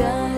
done.